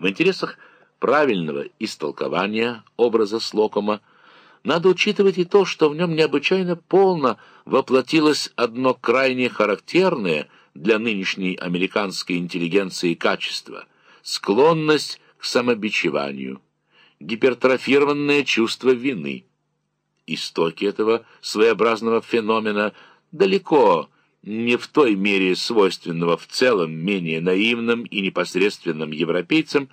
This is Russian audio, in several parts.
В интересах правильного истолкования образа Слокома надо учитывать и то, что в нем необычайно полно воплотилось одно крайне характерное для нынешней американской интеллигенции качество – склонность к самобичеванию, гипертрофированное чувство вины. Истоки этого своеобразного феномена далеко не в той мере свойственного в целом менее наивным и непосредственным европейцам,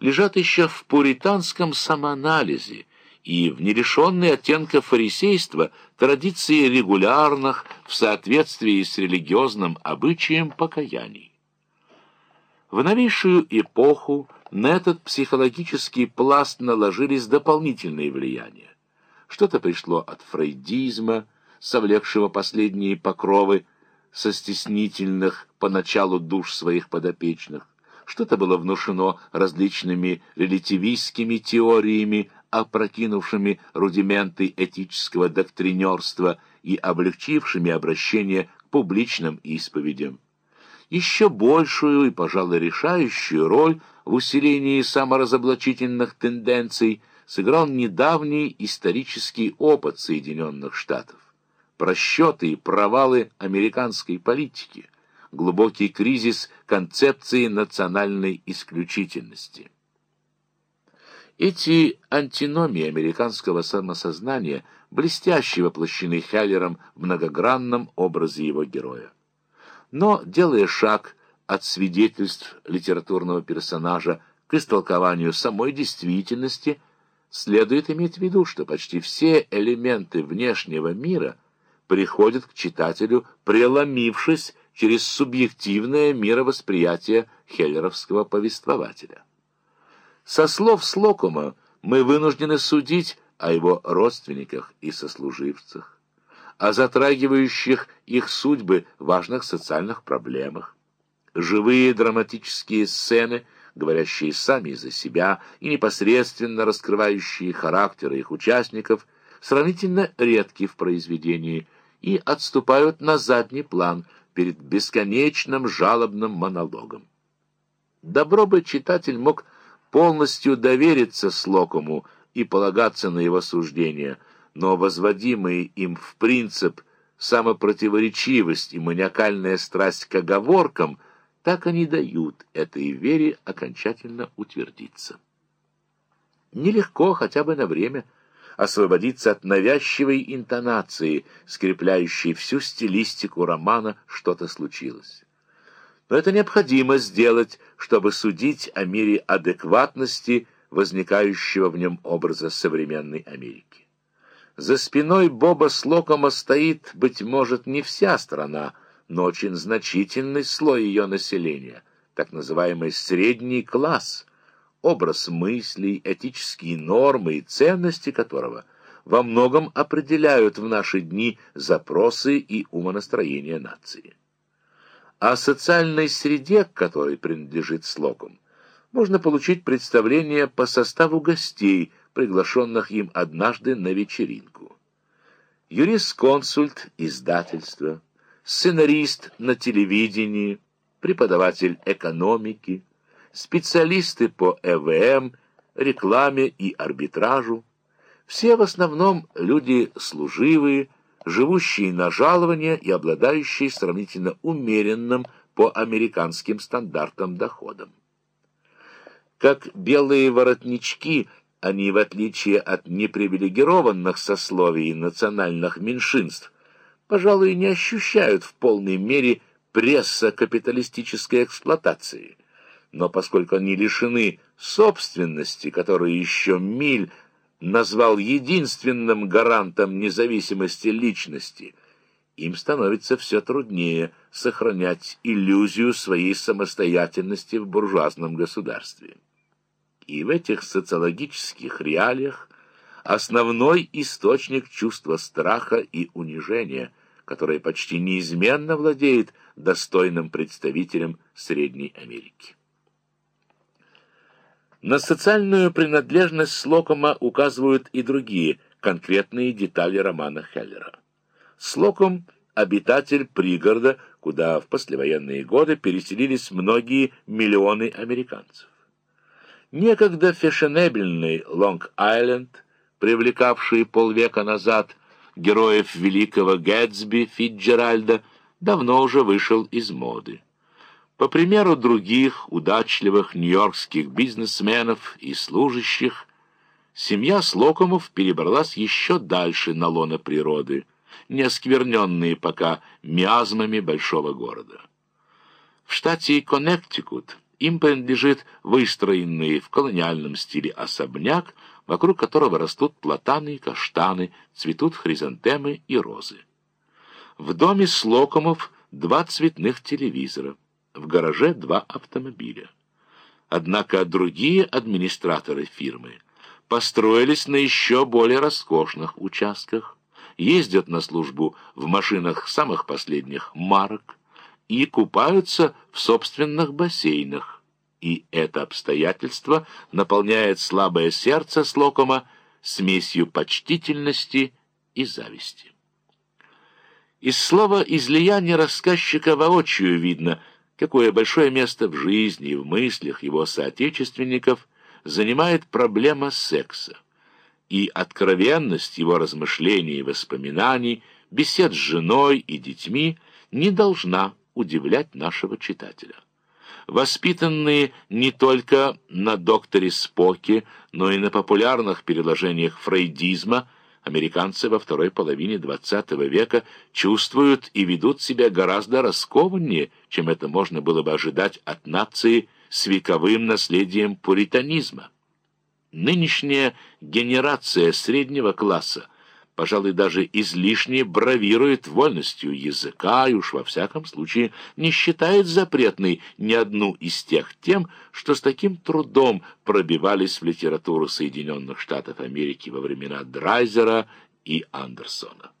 лежат еще в пуританском самоанализе и в нерешенной оттенка фарисейства традиции регулярных в соответствии с религиозным обычаем покаяний. В новейшую эпоху на этот психологический пласт наложились дополнительные влияния. Что-то пришло от фрейдизма, совлекшего последние покровы со стеснительных поначалу душ своих подопечных. Что-то было внушено различными релятивистскими теориями, опрокинувшими рудименты этического доктринерства и облегчившими обращение к публичным исповедям. Еще большую и, пожалуй, решающую роль в усилении саморазоблачительных тенденций сыграл недавний исторический опыт Соединенных Штатов. Просчеты и провалы американской политики, глубокий кризис концепции национальной исключительности. Эти антиномии американского самосознания блестяще воплощены Хеллером в многогранном образе его героя. Но, делая шаг от свидетельств литературного персонажа к истолкованию самой действительности, следует иметь в виду, что почти все элементы внешнего мира приходят к читателю, преломившись через субъективное мировосприятие хеллеровского повествователя. Со слов Слокума мы вынуждены судить о его родственниках и сослуживцах, о затрагивающих их судьбы важных социальных проблемах. Живые драматические сцены, говорящие сами за себя и непосредственно раскрывающие характеры их участников, сравнительно редки в произведении и отступают на задний план перед бесконечным жалобным монологом. Добро бы читатель мог полностью довериться Слокому и полагаться на его суждения, но возводимые им в принцип самопротиворечивость и маниакальная страсть к оговоркам так они дают этой вере окончательно утвердиться. Нелегко хотя бы на время освободиться от навязчивой интонации, скрепляющей всю стилистику романа «Что-то случилось». Но это необходимо сделать, чтобы судить о мере адекватности возникающего в нем образа современной Америки. За спиной Боба Слокома стоит, быть может, не вся страна, но очень значительный слой ее населения, так называемый средний класс, образ мыслей, этические нормы и ценности которого во многом определяют в наши дни запросы и умонастроение нации. О социальной среде, к которой принадлежит Слокум, можно получить представление по составу гостей, приглашенных им однажды на вечеринку. Юрисконсульт издательства, сценарист на телевидении, преподаватель экономики, специалисты по ЭВМ, рекламе и арбитражу. Все в основном люди служивые, живущие на жалование и обладающие сравнительно умеренным по американским стандартам доходом. Как белые воротнички, они, в отличие от непривилегированных сословий и национальных меньшинств, пожалуй, не ощущают в полной мере пресса капиталистической эксплуатации. Но поскольку они лишены собственности, которая еще миль назвал единственным гарантом независимости личности, им становится все труднее сохранять иллюзию своей самостоятельности в буржуазном государстве. И в этих социологических реалиях основной источник чувства страха и унижения, которое почти неизменно владеет достойным представителем Средней Америки. На социальную принадлежность Слокома указывают и другие конкретные детали романа Хеллера. Слоком – обитатель пригорода, куда в послевоенные годы переселились многие миллионы американцев. Некогда фешенебельный Лонг-Айленд, привлекавший полвека назад героев великого Гэтсби Фитджеральда, давно уже вышел из моды. По примеру других удачливых нью-йоркских бизнесменов и служащих, семья Слокомов перебралась еще дальше на лоно природы, не оскверненные пока миазмами большого города. В штате Коннектикут им принадлежит выстроенный в колониальном стиле особняк, вокруг которого растут платаны и каштаны, цветут хризантемы и розы. В доме Слокомов два цветных телевизора, в гараже два автомобиля. Однако другие администраторы фирмы построились на еще более роскошных участках, ездят на службу в машинах самых последних марок и купаются в собственных бассейнах. И это обстоятельство наполняет слабое сердце Слокома смесью почтительности и зависти. Из слова излияния рассказчика воочию видно, какое большое место в жизни и в мыслях его соотечественников занимает проблема секса и откровенность его размышлений и воспоминаний, бесед с женой и детьми не должна удивлять нашего читателя. Воспитанные не только на докторе Споке, но и на популярных переложениях фрейдизма, американцы во второй половине XX века чувствуют и ведут себя гораздо раскованнее, чем это можно было бы ожидать от нации с вековым наследием пуританизма. Нынешняя генерация среднего класса, пожалуй, даже излишне бравирует вольностью языка и уж во всяком случае не считает запретной ни одну из тех тем, что с таким трудом пробивались в литературу Соединенных Штатов Америки во времена Драйзера и Андерсона.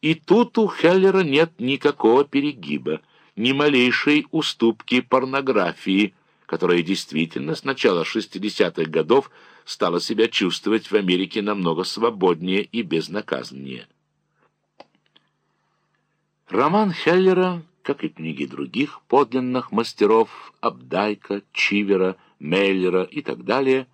И тут у Хеллера нет никакого перегиба, ни малейшей уступки порнографии, которая действительно с начала 60-х годов стала себя чувствовать в Америке намного свободнее и безнаказаннее. Роман Хеллера, как и книги других подлинных мастеров Абдайка, Чивера, Мейлера и так далее,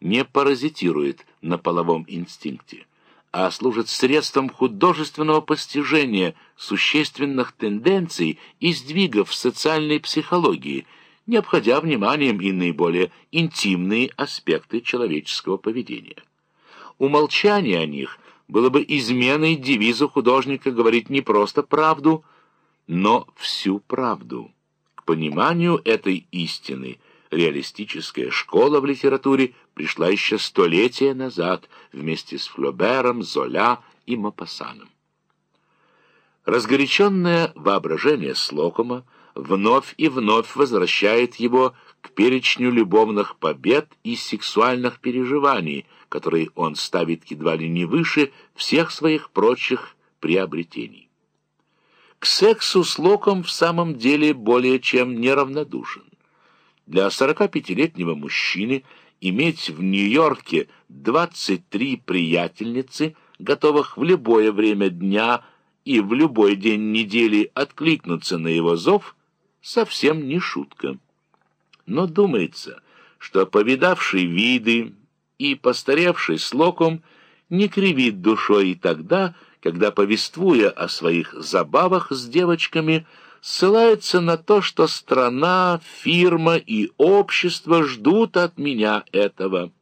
не паразитирует на половом инстинкте, а служит средством художественного постижения существенных тенденций и сдвигов в социальной психологии – не обходя вниманием и наиболее интимные аспекты человеческого поведения. Умолчание о них было бы изменой девизу художника говорить не просто правду, но всю правду. К пониманию этой истины реалистическая школа в литературе пришла еще столетия назад вместе с Флобером, Золя и Мапассаном. Разгоряченное воображение Слокома вновь и вновь возвращает его к перечню любовных побед и сексуальных переживаний, которые он ставит едва ли не выше всех своих прочих приобретений. К сексу с Локом в самом деле более чем неравнодушен. Для 45-летнего мужчины иметь в Нью-Йорке 23 приятельницы, готовых в любое время дня и в любой день недели откликнуться на его зов – совсем не шутка. Но думается, что повидавший виды и постаревший с не кривит душой и тогда, когда, повествуя о своих забавах с девочками, ссылается на то, что страна, фирма и общество ждут от меня этого.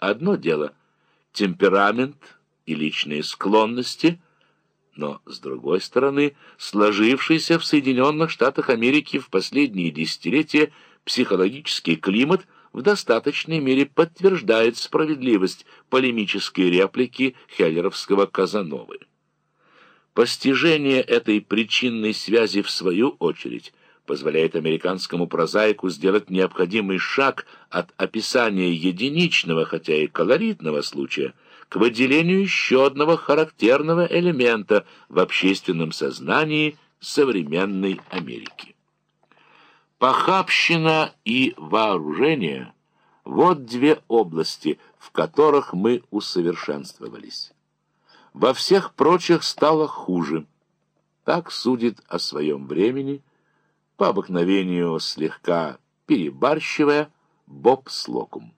Одно дело — темперамент и личные склонности — но, с другой стороны, сложившийся в Соединенных Штатах Америки в последние десятилетия психологический климат в достаточной мере подтверждает справедливость полемической реплики хеллеровского Казановы. Постижение этой причинной связи, в свою очередь, позволяет американскому прозаику сделать необходимый шаг от описания единичного, хотя и колоритного случая – к выделению еще одного характерного элемента в общественном сознании современной Америки. Похабщина и вооружение – вот две области, в которых мы усовершенствовались. Во всех прочих стало хуже. Так судит о своем времени, по обыкновению слегка перебарщивая, Боб Слокум.